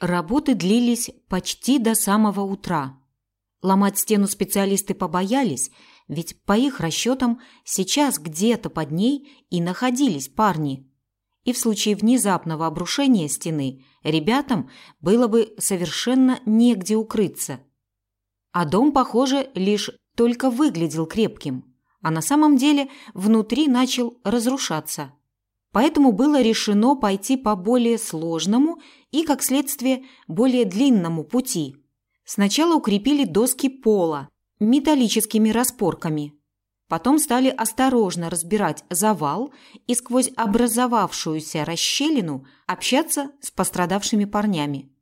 Работы длились почти до самого утра. Ломать стену специалисты побоялись, ведь по их расчетам сейчас где-то под ней и находились парни. И в случае внезапного обрушения стены ребятам было бы совершенно негде укрыться. А дом, похоже, лишь только выглядел крепким, а на самом деле внутри начал разрушаться. Поэтому было решено пойти по более сложному и, как следствие, более длинному пути. Сначала укрепили доски пола металлическими распорками. Потом стали осторожно разбирать завал и сквозь образовавшуюся расщелину общаться с пострадавшими парнями.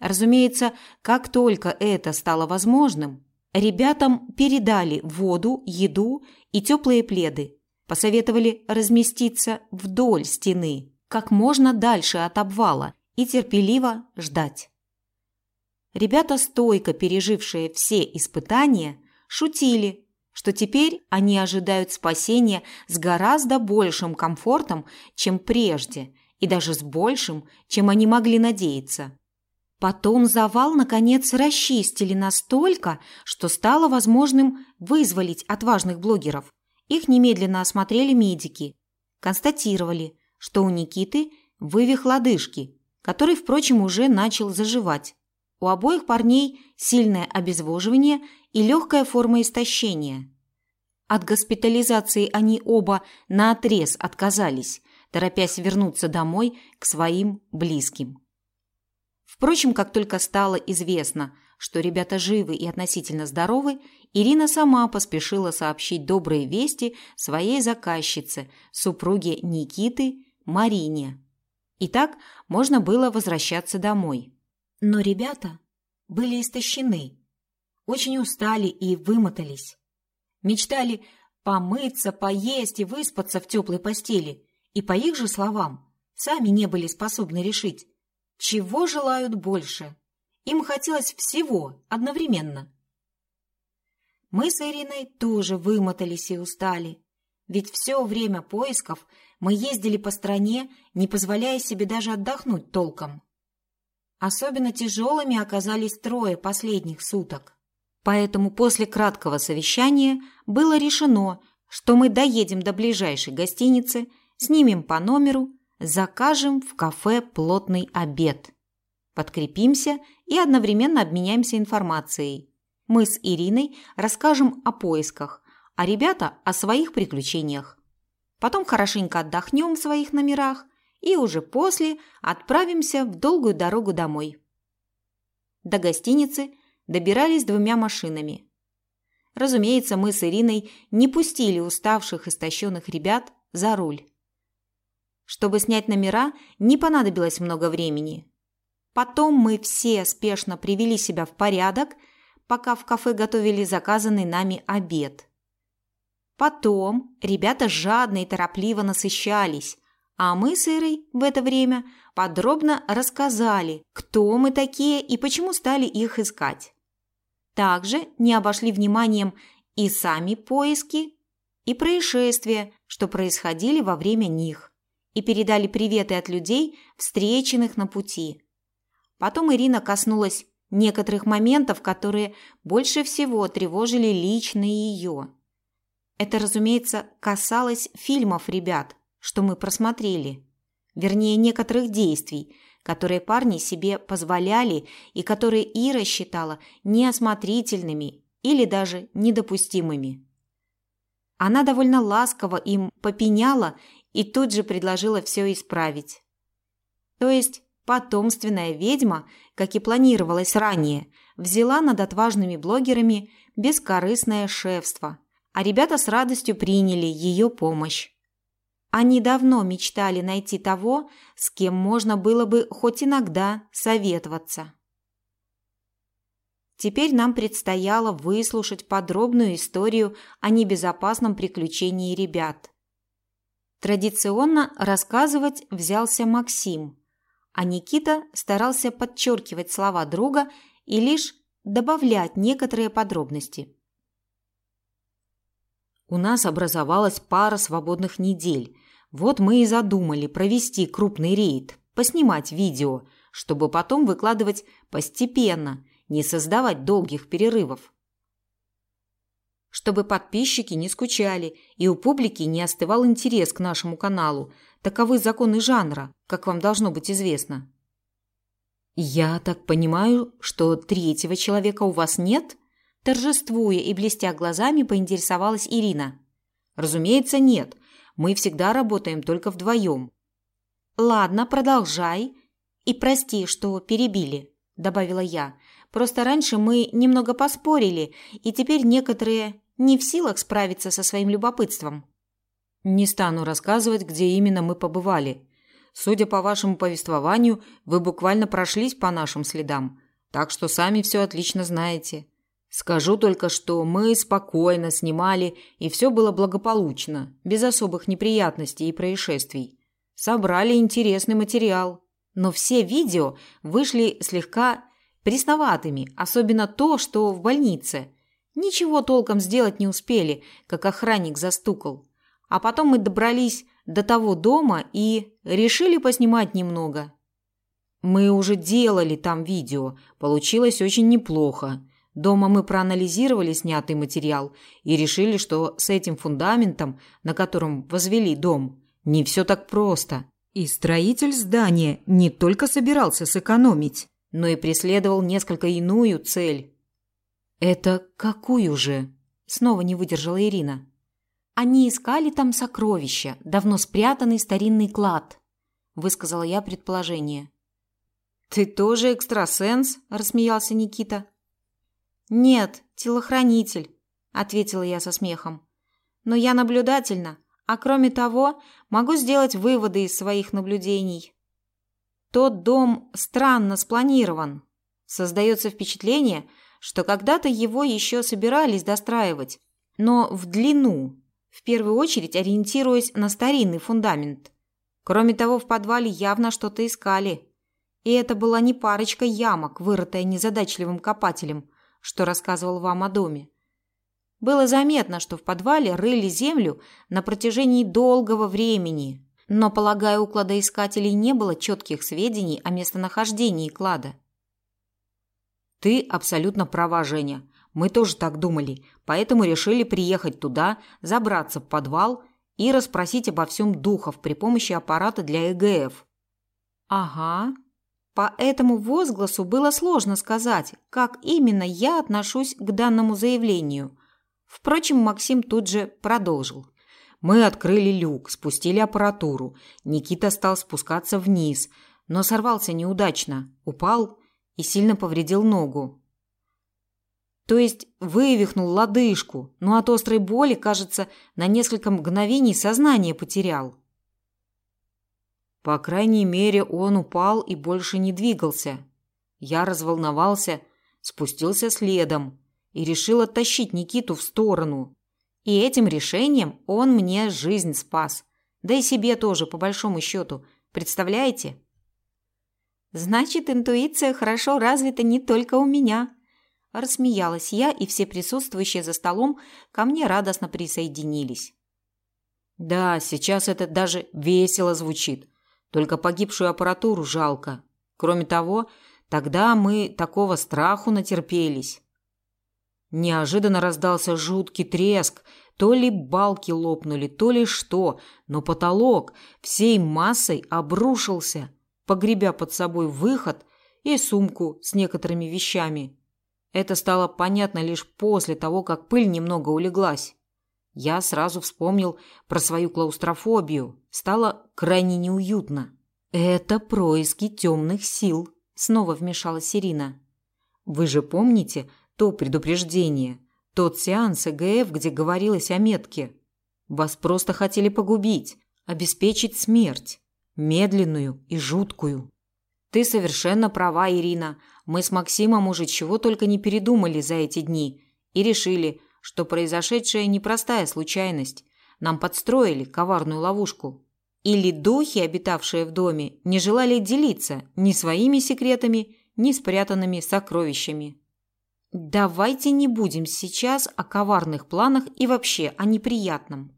Разумеется, как только это стало возможным, ребятам передали воду, еду и теплые пледы – посоветовали разместиться вдоль стены, как можно дальше от обвала, и терпеливо ждать. Ребята, стойко пережившие все испытания, шутили, что теперь они ожидают спасения с гораздо большим комфортом, чем прежде, и даже с большим, чем они могли надеяться. Потом завал, наконец, расчистили настолько, что стало возможным вызволить отважных блогеров. Их немедленно осмотрели медики. Констатировали, что у Никиты вывих лодыжки, который, впрочем, уже начал заживать. У обоих парней сильное обезвоживание и легкая форма истощения. От госпитализации они оба наотрез отказались, торопясь вернуться домой к своим близким. Впрочем, как только стало известно, что ребята живы и относительно здоровы, Ирина сама поспешила сообщить добрые вести своей заказчице, супруге Никиты, Марине. И так можно было возвращаться домой. Но ребята были истощены, очень устали и вымотались. Мечтали помыться, поесть и выспаться в теплой постели, и, по их же словам, сами не были способны решить, чего желают больше. Им хотелось всего одновременно – мы с Ириной тоже вымотались и устали. Ведь все время поисков мы ездили по стране, не позволяя себе даже отдохнуть толком. Особенно тяжелыми оказались трое последних суток. Поэтому после краткого совещания было решено, что мы доедем до ближайшей гостиницы, снимем по номеру, закажем в кафе плотный обед. Подкрепимся и одновременно обменяемся информацией. Мы с Ириной расскажем о поисках, а ребята о своих приключениях. Потом хорошенько отдохнем в своих номерах и уже после отправимся в долгую дорогу домой. До гостиницы добирались двумя машинами. Разумеется, мы с Ириной не пустили уставших, истощенных ребят за руль. Чтобы снять номера, не понадобилось много времени. Потом мы все спешно привели себя в порядок – пока в кафе готовили заказанный нами обед. Потом ребята жадно и торопливо насыщались, а мы с Ирой в это время подробно рассказали, кто мы такие и почему стали их искать. Также не обошли вниманием и сами поиски, и происшествия, что происходили во время них, и передали приветы от людей, встреченных на пути. Потом Ирина коснулась некоторых моментов, которые больше всего тревожили лично ее. Это, разумеется, касалось фильмов ребят, что мы просмотрели. Вернее, некоторых действий, которые парни себе позволяли и которые Ира считала неосмотрительными или даже недопустимыми. Она довольно ласково им попеняла и тут же предложила все исправить. То есть Потомственная ведьма, как и планировалось ранее, взяла над отважными блогерами бескорыстное шефство, а ребята с радостью приняли ее помощь. Они давно мечтали найти того, с кем можно было бы хоть иногда советоваться. Теперь нам предстояло выслушать подробную историю о небезопасном приключении ребят. Традиционно рассказывать взялся Максим – а Никита старался подчеркивать слова друга и лишь добавлять некоторые подробности. У нас образовалась пара свободных недель. Вот мы и задумали провести крупный рейд, поснимать видео, чтобы потом выкладывать постепенно, не создавать долгих перерывов. Чтобы подписчики не скучали и у публики не остывал интерес к нашему каналу. Таковы законы жанра, как вам должно быть известно. Я так понимаю, что третьего человека у вас нет? Торжествуя и блестя глазами, поинтересовалась Ирина. Разумеется, нет. Мы всегда работаем только вдвоем. Ладно, продолжай. И прости, что перебили, добавила я. Просто раньше мы немного поспорили, и теперь некоторые не в силах справиться со своим любопытством. Не стану рассказывать, где именно мы побывали. Судя по вашему повествованию, вы буквально прошлись по нашим следам, так что сами все отлично знаете. Скажу только, что мы спокойно снимали, и все было благополучно, без особых неприятностей и происшествий. Собрали интересный материал. Но все видео вышли слегка пресноватыми, особенно то, что в больнице. Ничего толком сделать не успели, как охранник застукал. А потом мы добрались до того дома и решили поснимать немного. Мы уже делали там видео, получилось очень неплохо. Дома мы проанализировали снятый материал и решили, что с этим фундаментом, на котором возвели дом, не все так просто. И строитель здания не только собирался сэкономить, но и преследовал несколько иную цель. Это какую же? Снова не выдержала Ирина. Они искали там сокровища, давно спрятанный старинный клад, высказала я предположение. Ты тоже экстрасенс? рассмеялся Никита. Нет, телохранитель, ответила я со смехом. Но я наблюдательна, а кроме того, могу сделать выводы из своих наблюдений. Тот дом странно спланирован. Создается впечатление, что когда-то его еще собирались достраивать, но в длину, в первую очередь ориентируясь на старинный фундамент. Кроме того, в подвале явно что-то искали. И это была не парочка ямок, вырытая незадачливым копателем, что рассказывал вам о доме. Было заметно, что в подвале рыли землю на протяжении долгого времени, но, полагаю, у кладоискателей не было четких сведений о местонахождении клада. Ты абсолютно права, Женя. Мы тоже так думали, поэтому решили приехать туда, забраться в подвал и расспросить обо всем духов при помощи аппарата для ЭГФ. Ага. По этому возгласу было сложно сказать, как именно я отношусь к данному заявлению. Впрочем, Максим тут же продолжил. Мы открыли люк, спустили аппаратуру. Никита стал спускаться вниз, но сорвался неудачно, упал и сильно повредил ногу. То есть вывихнул лодыжку, но от острой боли, кажется, на несколько мгновений сознание потерял. По крайней мере, он упал и больше не двигался. Я разволновался, спустился следом и решил оттащить Никиту в сторону. И этим решением он мне жизнь спас. Да и себе тоже, по большому счету. Представляете? Значит, интуиция хорошо развита не только у меня. Рассмеялась я, и все присутствующие за столом ко мне радостно присоединились. Да, сейчас это даже весело звучит. Только погибшую аппаратуру жалко. Кроме того, тогда мы такого страху натерпелись. Неожиданно раздался жуткий треск, то ли балки лопнули, то ли что, но потолок всей массой обрушился, погребя под собой выход и сумку с некоторыми вещами. Это стало понятно лишь после того, как пыль немного улеглась. Я сразу вспомнил про свою клаустрофобию. Стало крайне неуютно. Это происки темных сил, снова вмешалась Ирина. Вы же помните, то предупреждение, тот сеанс ЭГФ, где говорилось о метке. Вас просто хотели погубить, обеспечить смерть, медленную и жуткую. Ты совершенно права, Ирина. Мы с Максимом уже чего только не передумали за эти дни и решили, что произошедшее непростая случайность. Нам подстроили коварную ловушку. Или духи, обитавшие в доме, не желали делиться ни своими секретами, ни спрятанными сокровищами. Давайте не будем сейчас о коварных планах и вообще о неприятном.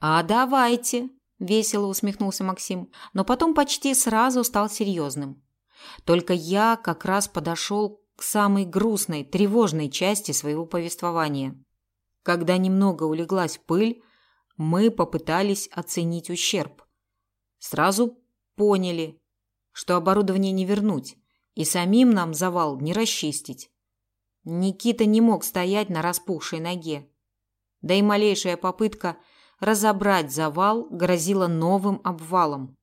А давайте, весело усмехнулся Максим, но потом почти сразу стал серьезным. Только я как раз подошел к самой грустной, тревожной части своего повествования. Когда немного улеглась пыль, мы попытались оценить ущерб. Сразу поняли, что оборудование не вернуть, и самим нам завал не расчистить. Никита не мог стоять на распухшей ноге. Да и малейшая попытка разобрать завал грозила новым обвалом.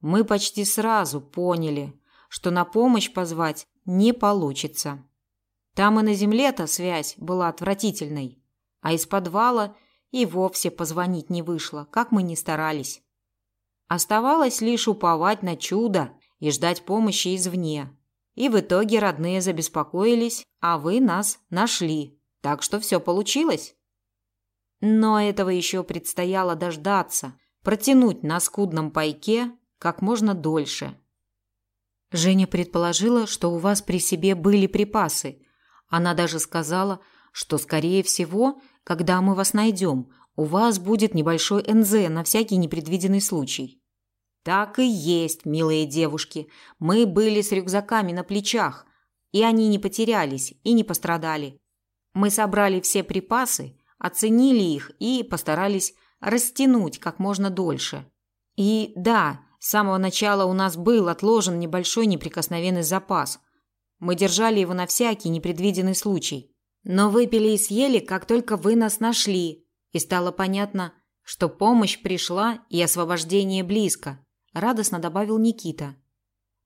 Мы почти сразу поняли, что на помощь позвать не получится. Там и на земле-то связь была отвратительной, а из подвала и вовсе позвонить не вышло, как мы ни старались. Оставалось лишь уповать на чудо и ждать помощи извне. И в итоге родные забеспокоились, а вы нас нашли. Так что все получилось. Но этого еще предстояло дождаться, протянуть на скудном пайке как можно дольше. Женя предположила, что у вас при себе были припасы. Она даже сказала, что, скорее всего, когда мы вас найдем, у вас будет небольшой НЗ на всякий непредвиденный случай. Так и есть, милые девушки. Мы были с рюкзаками на плечах, и они не потерялись и не пострадали. Мы собрали все припасы, оценили их и постарались растянуть как можно дольше. И да, с самого начала у нас был отложен небольшой неприкосновенный запас. Мы держали его на всякий непредвиденный случай. Но выпили и съели, как только вы нас нашли, и стало понятно, что помощь пришла и освобождение близко, радостно добавил Никита.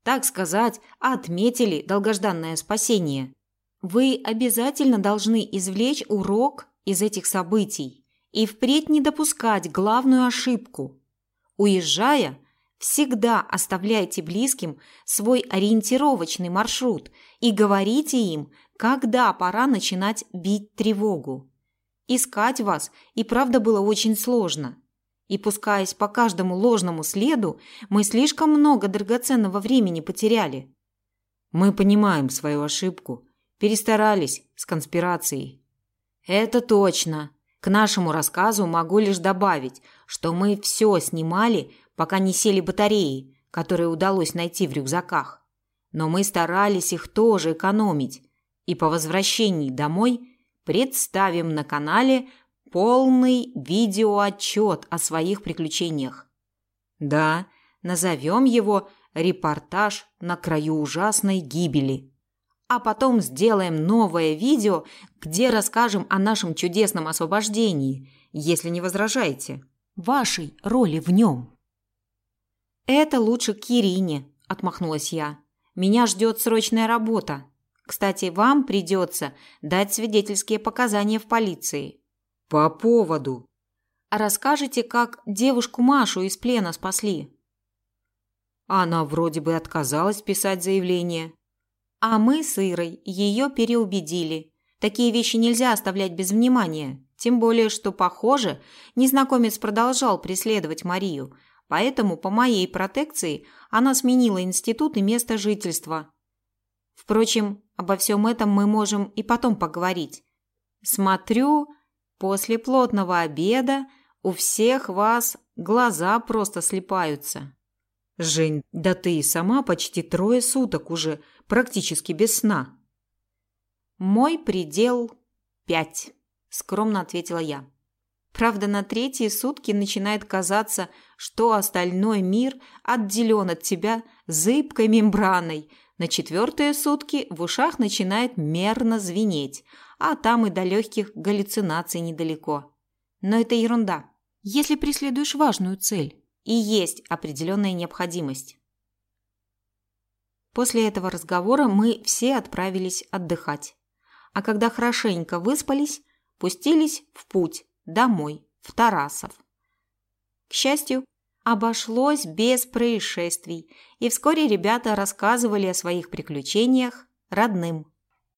Так сказать, отметили долгожданное спасение. Вы обязательно должны извлечь урок из этих событий и впредь не допускать главную ошибку. Уезжая, всегда оставляйте близким свой ориентировочный маршрут и говорите им, когда пора начинать бить тревогу. Искать вас и правда было очень сложно. И пускаясь по каждому ложному следу, мы слишком много драгоценного времени потеряли. Мы понимаем свою ошибку, перестарались с конспирацией. Это точно. К нашему рассказу могу лишь добавить, что мы все снимали, пока не сели батареи, которые удалось найти в рюкзаках. Но мы старались их тоже экономить, и по возвращении домой представим на канале полный видеоотчет о своих приключениях. Да, назовем его «Репортаж на краю ужасной гибели» а потом сделаем новое видео, где расскажем о нашем чудесном освобождении, если не возражаете. Вашей роли в нем. Это лучше к Ирине, отмахнулась я. Меня ждет срочная работа. Кстати, вам придется дать свидетельские показания в полиции. По поводу. Расскажите, как девушку Машу из плена спасли. Она вроде бы отказалась писать заявление. А мы с Ирой ее переубедили. Такие вещи нельзя оставлять без внимания. Тем более, что, похоже, незнакомец продолжал преследовать Марию. Поэтому по моей протекции она сменила институт и место жительства. Впрочем, обо всем этом мы можем и потом поговорить. Смотрю, после плотного обеда у всех вас глаза просто слепаются. Жень, да ты и сама почти трое суток уже практически без сна. Мой предел пять, скромно ответила я. Правда, на третьи сутки начинает казаться, что остальной мир отделен от тебя зыбкой мембраной. На четвертые сутки в ушах начинает мерно звенеть, а там и до легких галлюцинаций недалеко. Но это ерунда. Если преследуешь важную цель, и есть определенная необходимость. После этого разговора мы все отправились отдыхать. А когда хорошенько выспались, пустились в путь домой, в Тарасов. К счастью, обошлось без происшествий, и вскоре ребята рассказывали о своих приключениях родным.